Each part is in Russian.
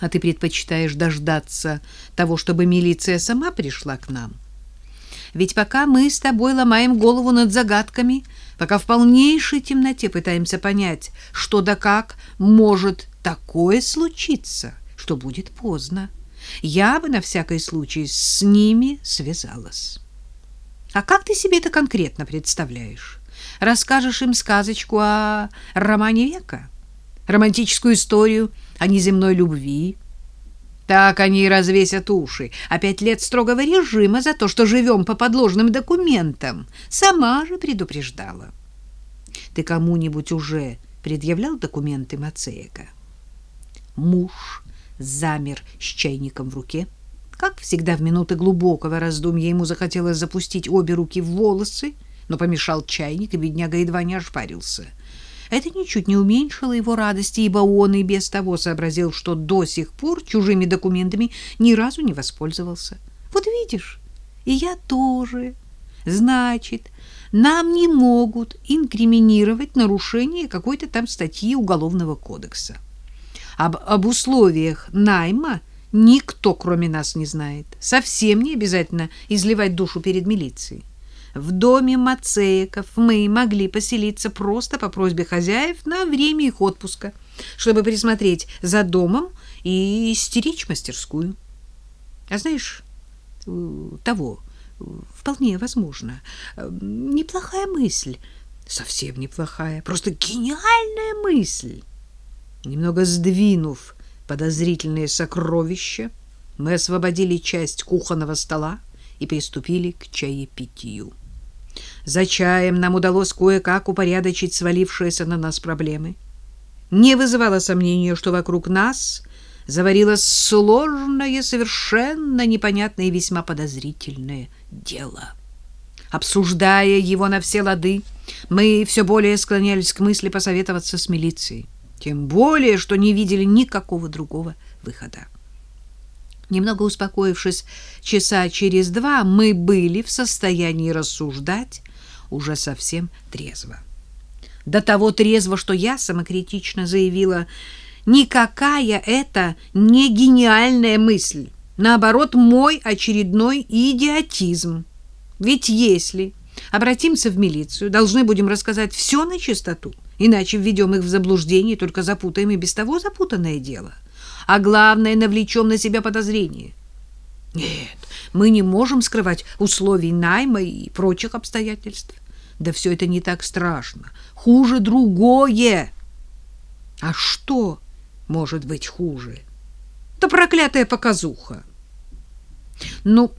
А ты предпочитаешь дождаться того, чтобы милиция сама пришла к нам? Ведь пока мы с тобой ломаем голову над загадками, пока в полнейшей темноте пытаемся понять, что да как может такое случиться, что будет поздно, я бы на всякий случай с ними связалась. А как ты себе это конкретно представляешь? Расскажешь им сказочку о романе века? Романтическую историю о неземной любви? Так они и развесят уши. А пять лет строгого режима за то, что живем по подложным документам. Сама же предупреждала. Ты кому-нибудь уже предъявлял документы Мацеяка? Муж замер с чайником в руке. Как всегда в минуты глубокого раздумья ему захотелось запустить обе руки в волосы, но помешал чайник, и бедняга едва не ошпарился. Это ничуть не уменьшило его радости, ибо он и без того сообразил, что до сих пор чужими документами ни разу не воспользовался. Вот видишь, и я тоже. Значит, нам не могут инкриминировать нарушение какой-то там статьи Уголовного кодекса. Об, об условиях найма никто, кроме нас, не знает. Совсем не обязательно изливать душу перед милицией. В доме Мацееков мы могли поселиться просто по просьбе хозяев на время их отпуска, чтобы присмотреть за домом и стеречь мастерскую. А знаешь, э, того вполне возможно. Неплохая мысль. Совсем неплохая, просто гениальная мысль. Немного сдвинув подозрительные сокровища, мы освободили часть кухонного стола и приступили к чаепитию. За чаем нам удалось кое-как упорядочить свалившиеся на нас проблемы. Не вызывало сомнения, что вокруг нас заварилось сложное, совершенно непонятное и весьма подозрительное дело. Обсуждая его на все лады, мы все более склонялись к мысли посоветоваться с милицией. Тем более, что не видели никакого другого выхода. Немного успокоившись часа через два, мы были в состоянии рассуждать уже совсем трезво. До того трезво, что я самокритично заявила, никакая это не гениальная мысль. Наоборот, мой очередной идиотизм. Ведь если обратимся в милицию, должны будем рассказать все на чистоту, иначе введем их в заблуждение только запутаем и без того запутанное дело. А главное, навлечем на себя подозрение. Нет, мы не можем скрывать условий найма и прочих обстоятельств. Да все это не так страшно. Хуже другое. А что может быть хуже? Да проклятая показуха. Ну,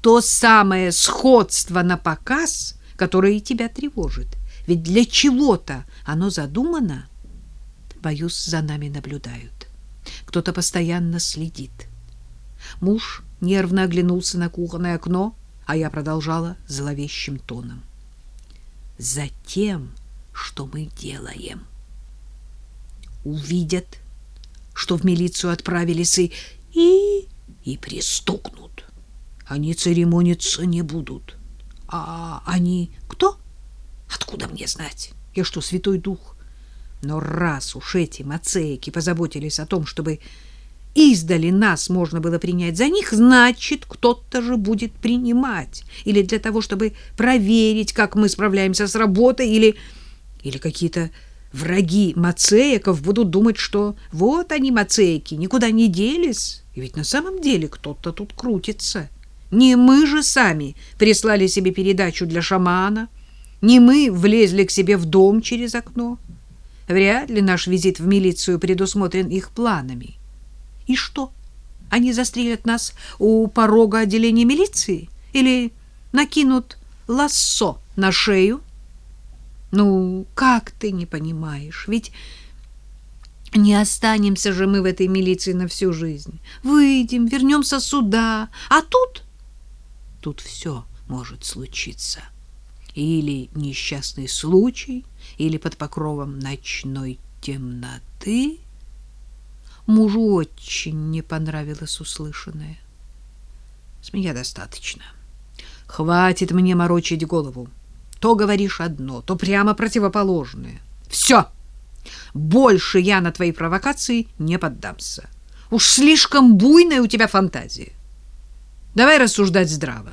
то самое сходство на показ, которое и тебя тревожит. Ведь для чего-то оно задумано. Боюсь, за нами наблюдают. Кто-то постоянно следит. Муж нервно оглянулся на кухонное окно, а я продолжала зловещим тоном. Затем, что мы делаем. Увидят, что в милицию отправились и... и... и пристукнут. Они церемониться не будут. А они кто? Откуда мне знать? Я что, святой дух? Но раз уж эти мацеики позаботились о том, чтобы издали нас можно было принять за них, значит, кто-то же будет принимать. Или для того, чтобы проверить, как мы справляемся с работой, или, или какие-то враги мацееков будут думать, что вот они, мацеики, никуда не делись. И ведь на самом деле кто-то тут крутится. Не мы же сами прислали себе передачу для шамана, не мы влезли к себе в дом через окно. Вряд ли наш визит в милицию предусмотрен их планами. И что? Они застрелят нас у порога отделения милиции или накинут лассо на шею? Ну, как ты не понимаешь? Ведь не останемся же мы в этой милиции на всю жизнь. Выйдем, вернемся сюда, а тут тут все может случиться. Или несчастный случай, или под покровом ночной темноты Мужу очень не понравилось услышанное. С меня достаточно. Хватит мне морочить голову. То говоришь одно, то прямо противоположное. Все. Больше я на твои провокации не поддамся. Уж слишком буйная у тебя фантазия. Давай рассуждать здраво.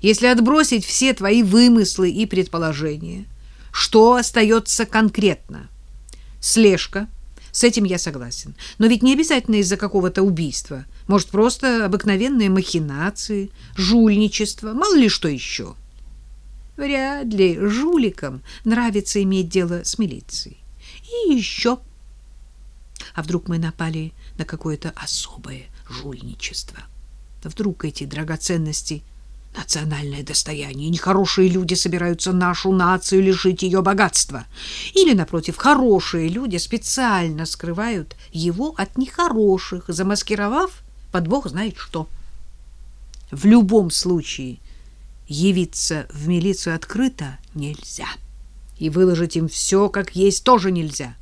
Если отбросить все твои вымыслы и предположения, что остается конкретно? Слежка. С этим я согласен. Но ведь не обязательно из-за какого-то убийства. Может, просто обыкновенные махинации, жульничество, мало ли что еще. Вряд ли жуликам нравится иметь дело с милицией. И еще. А вдруг мы напали на какое-то особое жульничество? Вдруг эти драгоценности — национальное достояние, нехорошие люди собираются нашу нацию лишить ее богатства. Или, напротив, хорошие люди специально скрывают его от нехороших, замаскировав под бог знает что. В любом случае явиться в милицию открыто нельзя. И выложить им все как есть тоже нельзя.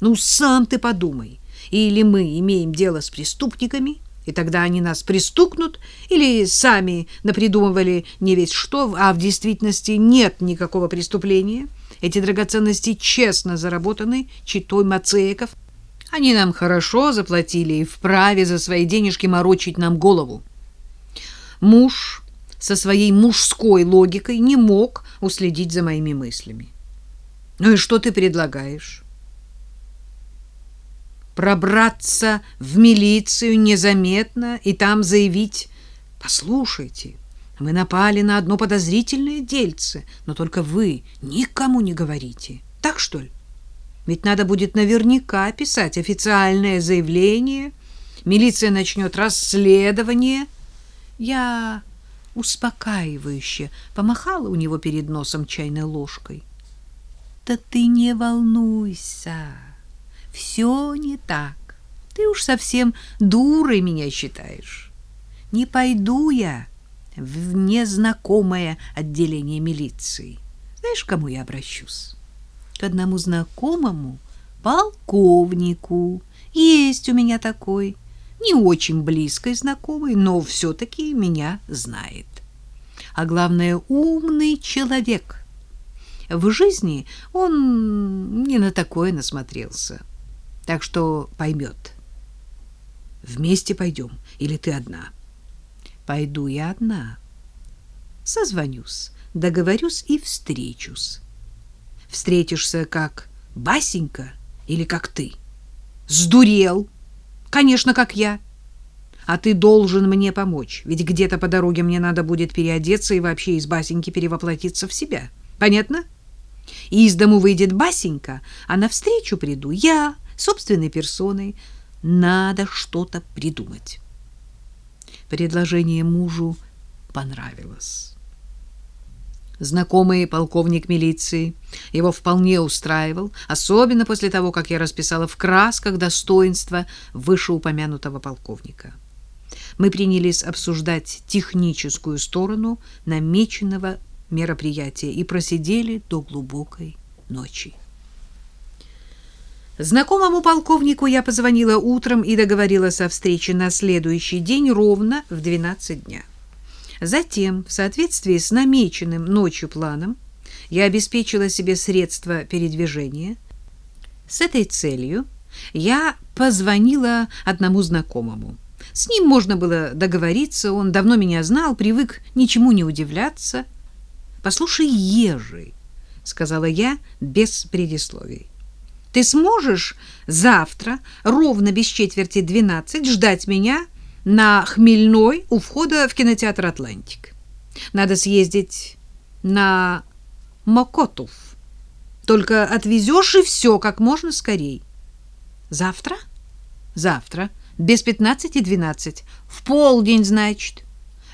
Ну, сам ты подумай. Или мы имеем дело с преступниками, и тогда они нас пристукнут, или сами напридумывали не весь что, а в действительности нет никакого преступления. Эти драгоценности честно заработаны читой Мацееков. Они нам хорошо заплатили и вправе за свои денежки морочить нам голову. Муж со своей мужской логикой не мог уследить за моими мыслями. Ну и что ты предлагаешь? Пробраться в милицию незаметно и там заявить: "Послушайте, мы напали на одно подозрительное дельце, но только вы никому не говорите". Так что ли? Ведь надо будет наверняка писать официальное заявление. Милиция начнет расследование. Я успокаивающе помахала у него перед носом чайной ложкой. Да ты не волнуйся. Все не так. Ты уж совсем дурой меня считаешь. Не пойду я в незнакомое отделение милиции. Знаешь, к кому я обращусь? К одному знакомому полковнику. Есть у меня такой не очень близкой знакомый, но все-таки меня знает. А главное, умный человек. В жизни он не на такое насмотрелся. Так что поймет. Вместе пойдем, или ты одна? Пойду я одна. Созвонюсь, договорюсь и встречусь. Встретишься как Басенька или как ты? Сдурел! — Конечно, как я. А ты должен мне помочь, ведь где-то по дороге мне надо будет переодеться и вообще из Басеньки перевоплотиться в себя. Понятно? И из дому выйдет Басенька, а навстречу приду я, собственной персоной. Надо что-то придумать. Предложение мужу понравилось. Знакомый полковник милиции его вполне устраивал, особенно после того, как я расписала в красках достоинства вышеупомянутого полковника. Мы принялись обсуждать техническую сторону намеченного мероприятия и просидели до глубокой ночи. Знакомому полковнику я позвонила утром и договорилась о встрече на следующий день ровно в 12 дня. Затем, в соответствии с намеченным ночью планом, я обеспечила себе средства передвижения. С этой целью я позвонила одному знакомому. С ним можно было договориться, он давно меня знал, привык ничему не удивляться. «Послушай, Ежи», — сказала я без предисловий, — «ты сможешь завтра ровно без четверти двенадцать ждать меня на Хмельной у входа в кинотеатр «Атлантик». Надо съездить на Мокотов. Только отвезешь и все как можно скорей. Завтра? Завтра. Без пятнадцати двенадцать. В полдень, значит.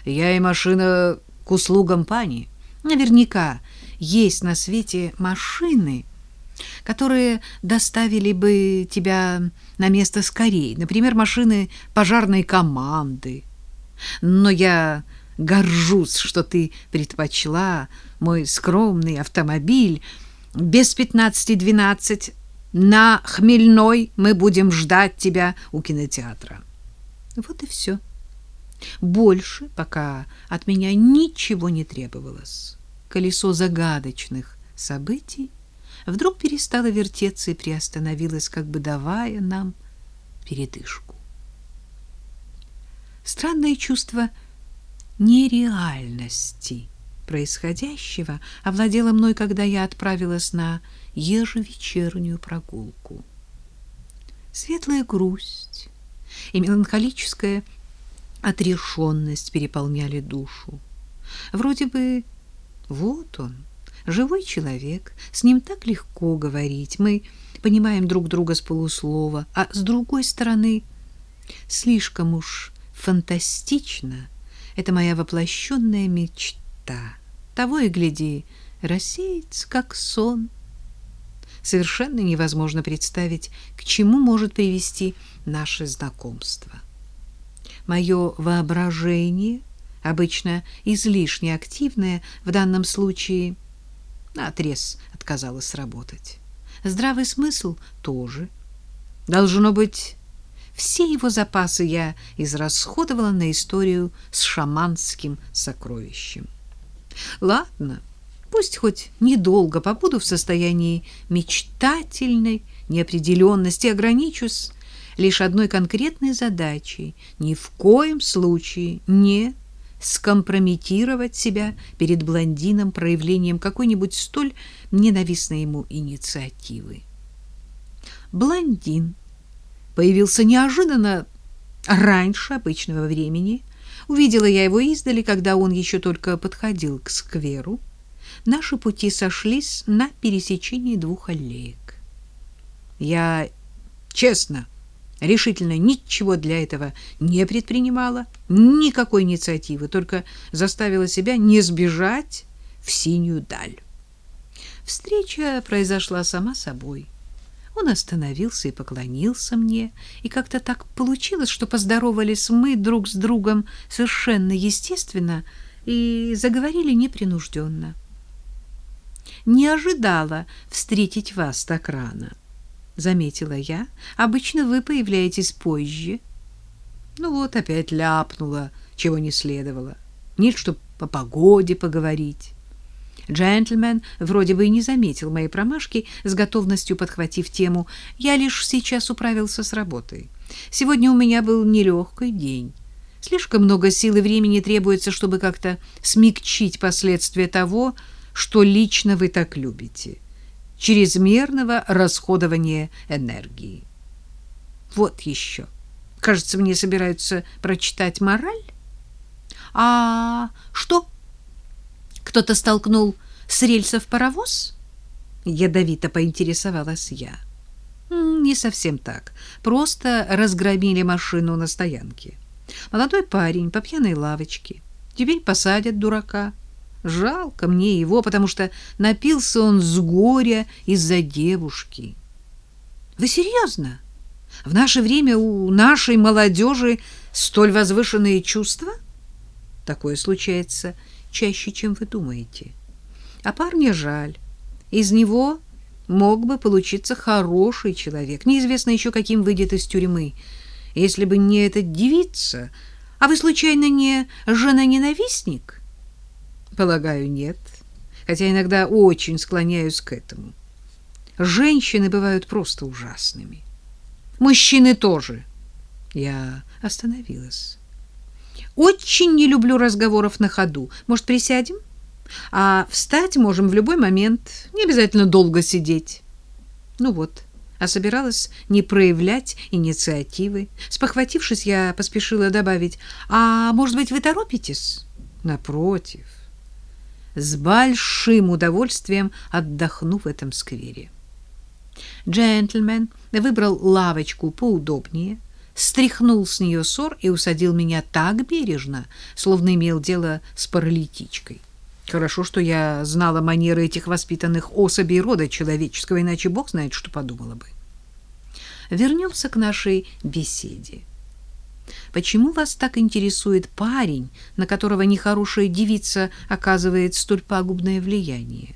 Я и машина к услугам пани. Наверняка есть на свете машины, которые доставили бы тебя на место скорее, например, машины пожарной команды. Но я горжусь, что ты предпочла мой скромный автомобиль без пятнадцати двенадцать. На Хмельной мы будем ждать тебя у кинотеатра. Вот и все. Больше пока от меня ничего не требовалось. Колесо загадочных событий вдруг перестала вертеться и приостановилась, как бы давая нам передышку. Странное чувство нереальности происходящего овладело мной, когда я отправилась на ежевечернюю прогулку. Светлая грусть и меланхолическая отрешенность переполняли душу. Вроде бы вот он, живой человек, с ним так легко говорить, мы понимаем друг друга с полуслова, а с другой стороны, слишком уж фантастично это моя воплощенная мечта. Того и гляди, рассеется, как сон. Совершенно невозможно представить, к чему может привести наше знакомство. Мое воображение, обычно излишне активное, в данном случае наотрез отказалось работать. Здравый смысл тоже. Должно быть, все его запасы я израсходовала на историю с шаманским сокровищем. Ладно, пусть хоть недолго побуду в состоянии мечтательной неопределенности, ограничусь лишь одной конкретной задачей — ни в коем случае не скомпрометировать себя перед блондином проявлением какой-нибудь столь ненавистной ему инициативы. Блондин появился неожиданно раньше обычного времени. Увидела я его издали, когда он еще только подходил к скверу. Наши пути сошлись на пересечении двух аллеек. Я честно решительно ничего для этого не предпринимала, никакой инициативы, только заставила себя не сбежать в синюю даль. Встреча произошла сама собой. Он остановился и поклонился мне, и как-то так получилось, что поздоровались мы друг с другом совершенно естественно и заговорили непринужденно. Не ожидала встретить вас так рано заметила я. Обычно вы появляетесь позже. Ну вот опять ляпнула, чего не следовало. Нет, чтоб по погоде поговорить. Джентльмен вроде бы и не заметил моей промашки, с готовностью подхватив тему. Я лишь сейчас управился с работой. Сегодня у меня был нелегкий день. Слишком много сил и времени требуется, чтобы как-то смягчить последствия того, что лично вы так любите чрезмерного расходования энергии. Вот еще. Кажется, мне собираются прочитать мораль. А что? Кто-то столкнул с рельсов паровоз? Ядовито поинтересовалась я. Не совсем так. Просто разгромили машину на стоянке. Молодой парень по пьяной лавочке. Теперь посадят дурака. Жалко мне его, потому что напился он с горя из-за девушки. Вы серьезно? В наше время у нашей молодежи столь возвышенные чувства? Такое случается чаще, чем вы думаете. А парня жаль. Из него мог бы получиться хороший человек. Неизвестно еще, каким выйдет из тюрьмы. Если бы не эта девица... А вы, случайно, не жена-ненавистник?» Полагаю, нет. Хотя иногда очень склоняюсь к этому. Женщины бывают просто ужасными. Мужчины тоже. Я остановилась. Очень не люблю разговоров на ходу. Может, присядем? А встать можем в любой момент. Не обязательно долго сидеть. Ну вот, а собиралась не проявлять инициативы. Спохватившись, я поспешила добавить, «А может быть, вы торопитесь?» «Напротив, с большим удовольствием отдохну в этом сквере. Джентльмен выбрал лавочку поудобнее, стряхнул с нее ссор и усадил меня так бережно, словно имел дело с паралитичкой. Хорошо, что я знала манеры этих воспитанных особей рода человеческого, иначе бог знает, что подумала бы. Вернемся к нашей беседе. Почему вас так интересует парень, на которого нехорошая девица оказывает столь пагубное влияние?